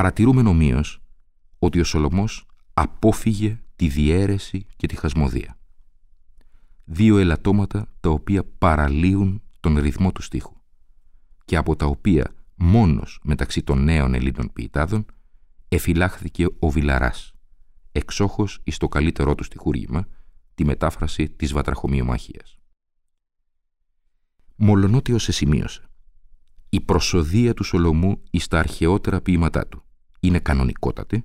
Παρατηρούμε νομίως ότι ο Σολομός απόφυγε τη διαίρεση και τη χασμοδία. Δύο ελαττώματα τα οποία παραλύουν τον ρυθμό του στίχου και από τα οποία μόνος μεταξύ των νέων Ελλήνων ποιητάδων εφυλάχθηκε ο Βιλαράς, εξόχως εις το καλύτερό του στιχούργημα, τη μετάφραση της Βατραχομοιομαχίας. Μολονότι σε σημείωσε η προσοδία του Σολομού εις τα αρχαιότερα ποίηματά του είναι κανονικότατη,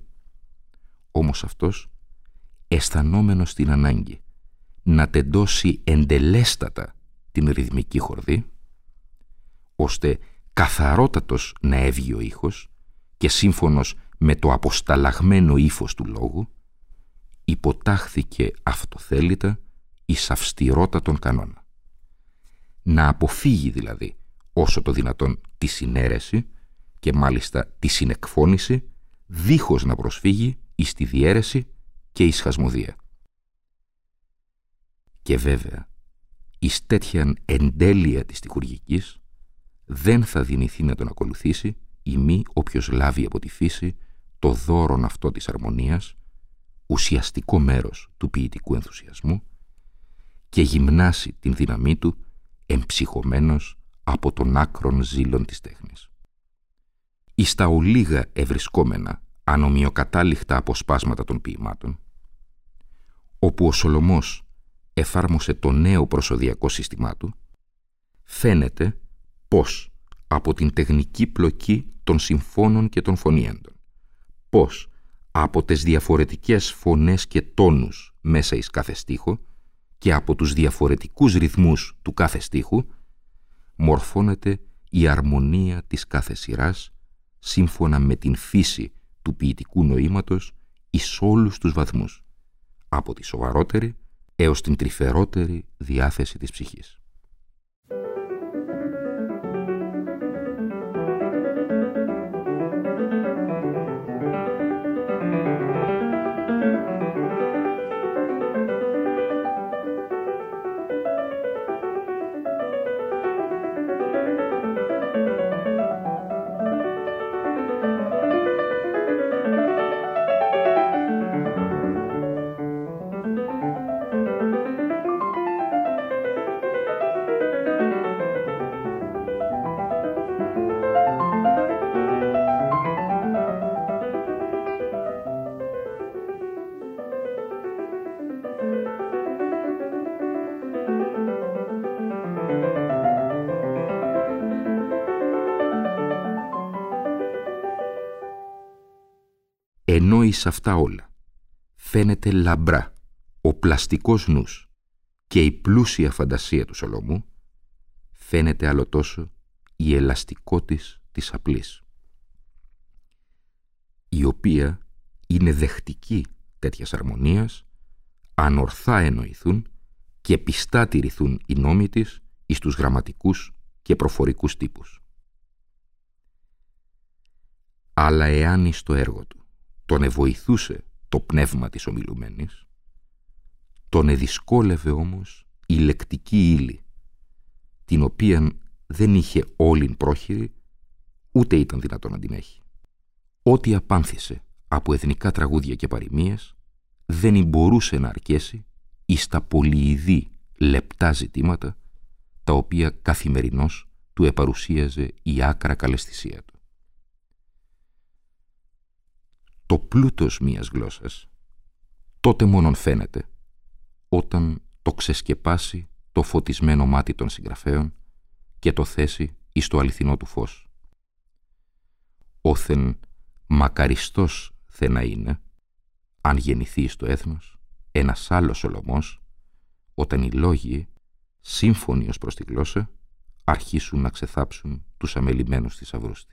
όμως αυτός, αισθανόμενος την ανάγκη να τεντώσει εντελέστατα την ρυθμική χορδή, ώστε καθαρότατος να έβγει ο ήχος και σύμφωνος με το αποσταλαγμένο ύφος του λόγου, υποτάχθηκε αυτοθέλητα εις αυστηρότατον κανόνα. Να αποφύγει δηλαδή όσο το δυνατόν τη συνέρεση και μάλιστα τη συνεκφώνηση δίχως να προσφύγει εις τη διέρεση και εις χασμοδία. Και βέβαια, εις τέτοιαν εντέλεια της τυχουργικής δεν θα δυνηθεί να τον ακολουθήσει ή μη όποιος λάβει από τη φύση το δώρον αυτό της αρμονίας, ουσιαστικό μέρος του ποιητικού ενθουσιασμού και γυμνάσει την δύναμή του εμψυχωμένος από τον άκρον ζήλων της τέχνης. Εις τα ολίγα ευρισκόμενα ανομοιοκατάληχτα αποσπάσματα των ποιημάτων, όπου ο Σολομός εφάρμοσε το νέο προσωδιακό σύστημά του, φαίνεται πως από την τεχνική πλοκή των συμφώνων και των φωνήαντων, πως από τις διαφορετικές φωνές και τόνους μέσα εις κάθε στίχο και από τους διαφορετικούς ρυθμούς του κάθε στίχου μορφώνεται η αρμονία της κάθε σειράς σύμφωνα με την φύση του ποιητικού νοήματος εις όλους τους βαθμούς, από τη σοβαρότερη έως την τρυφερότερη διάθεση της ψυχής. Ενώ εις αυτά όλα. Φαίνεται λαμπρά ο πλαστικός νους και η πλούσια φαντασία του Σολομού, φαίνεται άλλο τόσο η ελαστικότης της απλής, η οποία είναι δεχτική τέτοιας αρμονίας, αν ορθά εννοηθούν και πιστά τηρηθούν οι νόμοι της εις τους γραμματικούς και προφορικούς τύπους. Αλλά εάν εις το έργο του τον εβοηθούσε το πνεύμα της ομιλουμένης, τον εδυσκόλευε όμως η λεκτική ύλη, την οποία δεν είχε όλην πρόχειρη, ούτε ήταν δυνατόν να την έχει. Ό,τι απάνθησε από εθνικά τραγούδια και παροιμίες, δεν μπορούσε να αρκέσει εις τα πολυειδή λεπτά ζητήματα, τα οποία καθημερινώς του επαρουσίαζε η άκρα καλεσθησία του. Το πλούτος μίας γλώσσας τότε μόνον φαίνεται όταν το ξεσκεπάσει το φωτισμένο μάτι των συγγραφέων και το θέσει εις το αληθινό του φως. Όθεν μακαριστός θε να είναι, αν γεννηθεί στο έθνος, ένας άλλος Σολομός, όταν οι λόγοι, σύμφωνοι ως προς τη γλώσσα, αρχίσουν να ξεθάψουν τους αμελημένους θησαυρούς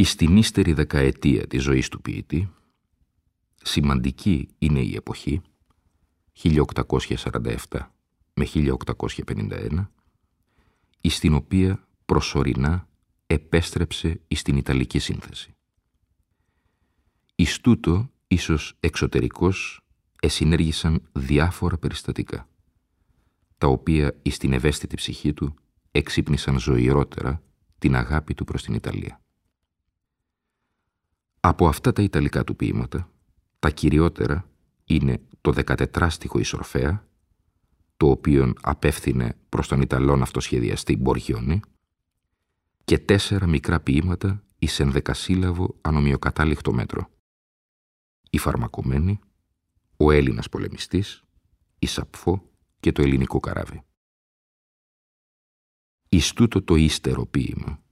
της. Στην ύστερη δεκαετία της ζωής του ποιητή, σημαντική είναι η εποχή 1847 με 1851, στην οποία προσωρινά επέστρεψε στην Ιταλική σύνθεση. Εις τούτο, ίσως εξωτερικώς, εσυνέργησαν διάφορα περιστατικά, τα οποία εις την ευαίσθητη ψυχή του εξύπνησαν ζωηρότερα την αγάπη του προς την Ιταλία. Από αυτά τα Ιταλικά του ποίηματα, τα κυριότερα είναι το 14στιχο Ισορφέα, το οποίο απέφθινε προς τον Ιταλόν αυτοσχεδιαστή Μποργιόνι, και τέσσερα μικρά ποίηματα εις ενδεκασύλλαβο ανομοιοκατάληχτο μέτρο. Η Φαρμακομένη, ο Έλληνας πολεμιστής, η Σαπφό και το ελληνικό καράβι. Εις τούτο το ύστερο ποίημα,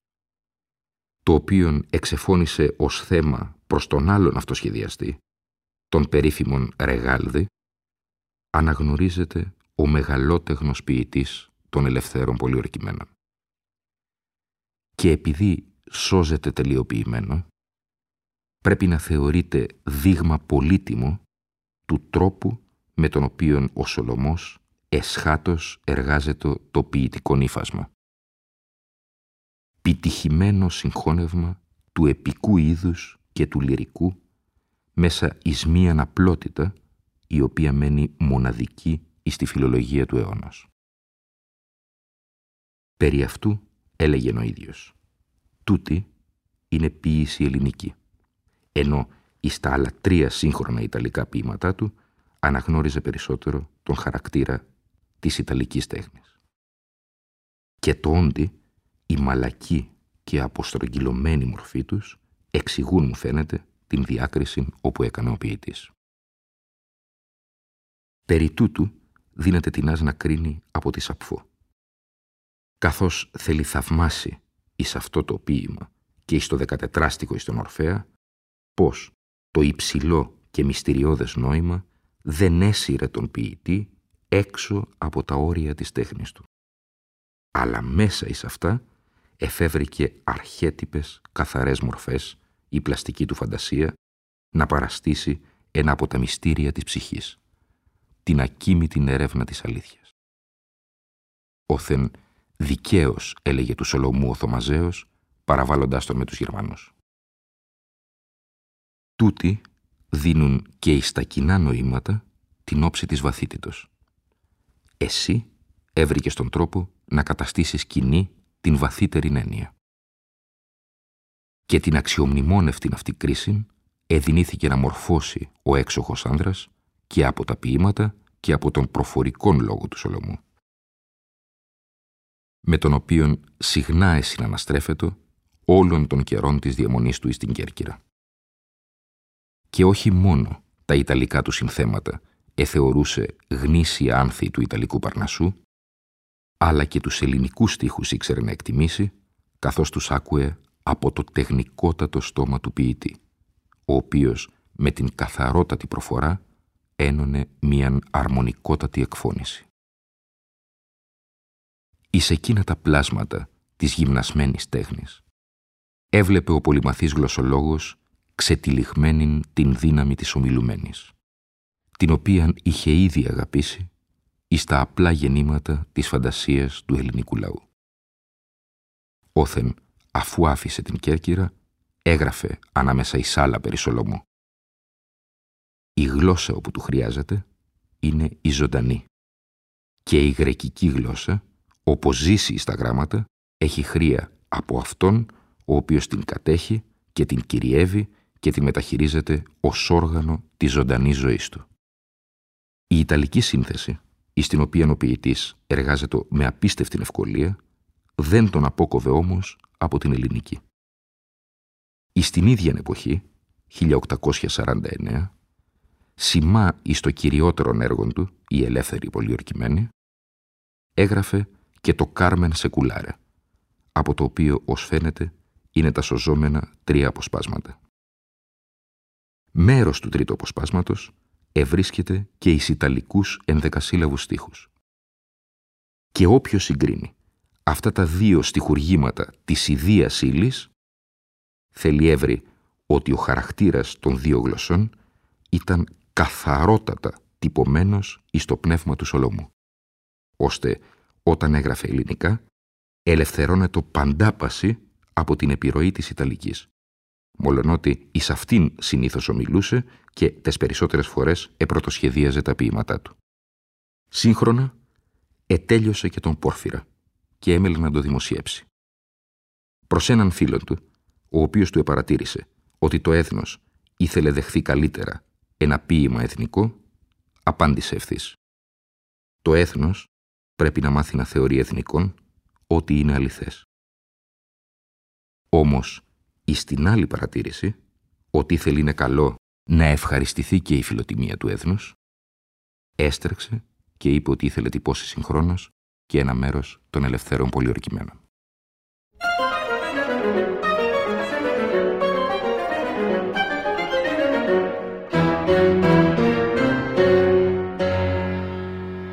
το οποίον εξεφώνησε ως θέμα προς τον άλλον αυτοσχεδιαστή, τον περίφημον Ρεγάλδη, αναγνωρίζεται ο μεγαλότεχνος ποιητής των ελευθέρων πολιορκημένων. Και επειδή σώζεται τελειοποιημένο, πρέπει να θεωρείται δείγμα πολύτιμο του τρόπου με τον οποίο ο Σολομός εσχάτως εργάζεται το ποιητικό νύφασμα πιτυχημένο συγχώνευμα του επικού είδους και του λυρικού μέσα εις μία απλότητα η οποία μένει μοναδική εις τη φιλολογία του αιώνος. Περί αυτού έλεγε ο ίδιος «Τούτη είναι ποίηση ελληνική», ενώ εις τα άλλα τρία σύγχρονα ιταλικά ποίηματά του αναγνώριζε περισσότερο τον χαρακτήρα της ιταλικής τέχνης. Και το όντι η μαλακή και αποστρογγυλωμένη μορφή τους εξηγούν, μου φαίνεται, την διάκριση όπου έκανε ο ποιητής. Περί τούτου δίνεται την να κρίνει από τη Σαπφό. Καθώς θέλει θαυμάσει εις αυτό το ποίημα και εις το δεκατετράστικο εις τον Ορφέα, πως το υψηλό και μυστηριώδες νόημα δεν έσυρε τον ποιητή έξω από τα όρια της τέχνης του. Αλλά μέσα εις αυτά εφεύρηκε αρχέτυπες, καθαρές μορφές, η πλαστική του φαντασία, να παραστήσει ένα από τα μυστήρια της ψυχής, την ακίμητη ερεύνα της αλήθειας. Όθεν δικαίως έλεγε του Σολομού ο Θωμαζέος, παραβάλλοντάς τον με τους Γερμανούς. Τούτοι δίνουν και εις τα κοινά νοήματα την όψη της βαθύτητος. Εσύ έβρικες τον τρόπο να καταστήσεις κοινή την βαθύτερη έννοια. Και την αξιομνημόνευτην αυτή κρίση εδινήθηκε να μορφώσει ο έξοχος άνδρας και από τα ποίηματα και από τον προφορικόν λόγο του Σολομού με τον οποίον συχνά εσυναναστρέφεται όλων των καιρών της διαμονής του στην Κέρκυρα. Και όχι μόνο τα Ιταλικά του συνθέματα εθεωρούσε γνήσια άνθη του Ιταλικού Παρνασσού, αλλά και τους ελληνικούς στίχους ήξερε να εκτιμήσει, καθώς τους άκουε από το τεχνικότατο στόμα του ποιητή, ο οποίος με την καθαρότατη προφορά ένωνε μίαν αρμονικότατη εκφώνηση. Εις εκείνα τα πλάσματα της γυμνασμένης τέχνης έβλεπε ο πολυμαθής γλωσσολόγος ξετυλιγμένην την δύναμη της ομιλουμένης, την οποία είχε ήδη αγαπήσει εις τα απλά γεννήματα της φαντασίας του ελληνικού λαού. Όθεν, αφού άφησε την Κέρκυρα, έγραφε ανάμεσα εις άλλα περί Σολομού. Η γλώσσα όπου του χρειάζεται είναι η ζωντανή και η γρεκική γλώσσα, όπως ζήσει στα γράμματα, έχει χρία από αυτόν ο οποίος την κατέχει και την κυριεύει και την μεταχειρίζεται ως όργανο της ζωντανής ζωής του. Η Ιταλική σύνθεση, εις την οποία ο ποιητής εργάζεται με απίστευτη ευκολία, δεν τον απόκοβε όμως από την ελληνική. Εις την ίδια εποχή, 1849, σημά εις το κυριότερο έργο του, η ελεύθερη πολιορκημένη, έγραφε και το Κάρμεν Σεκουλάρε, από το οποίο, ως φαίνεται, είναι τα σωζόμενα τρία αποσπάσματα. Μέρος του τρίτου αποσπάσματος ευρίσκεται και εις Ιταλικούς ενδεκασύλλαβους στίχους. Και όποιος συγκρίνει αυτά τα δύο στιχουργήματα της ιδίας ύλης, θέλει έβρι ότι ο χαρακτήρας των δύο γλωσσών ήταν καθαρότατα τυπωμένος εις το πνεύμα του Σολομού, ώστε όταν έγραφε ελληνικά ελευθερώνεται παντάπαση από την επιρροή της Ιταλικής, μολονότι εις αυτήν συνήθως ομιλούσε και τις περισσότερες φορές επρωτοσχεδίαζε τα ποίηματά του. Σύγχρονα ετέλειωσε και τον Πόρφυρα και έμελε να το δημοσιεύσει. Προς έναν φίλον του, ο οποίος του επαρατήρησε ότι το έθνος ήθελε δεχθεί καλύτερα ένα ποίημα εθνικό, απάντησε ευθύς. Το έθνος πρέπει να μάθει να θεωρεί εθνικών ό,τι είναι αληθές. Όμως, εις την άλλη παρατήρηση, ότι ήθελε είναι καλό να ευχαριστηθεί και η φιλοτιμία του έθνους, έστρεξε και είπε ότι ήθελε τυπώσει συγχρόνως και ένα μέρος των ελευθέρων πολιορκημένων.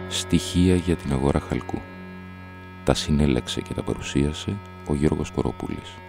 Στοιχεία για την αγορά χαλκού. Τα συνέλεξε και τα παρουσίασε ο Γιώργος Κοροπούλης.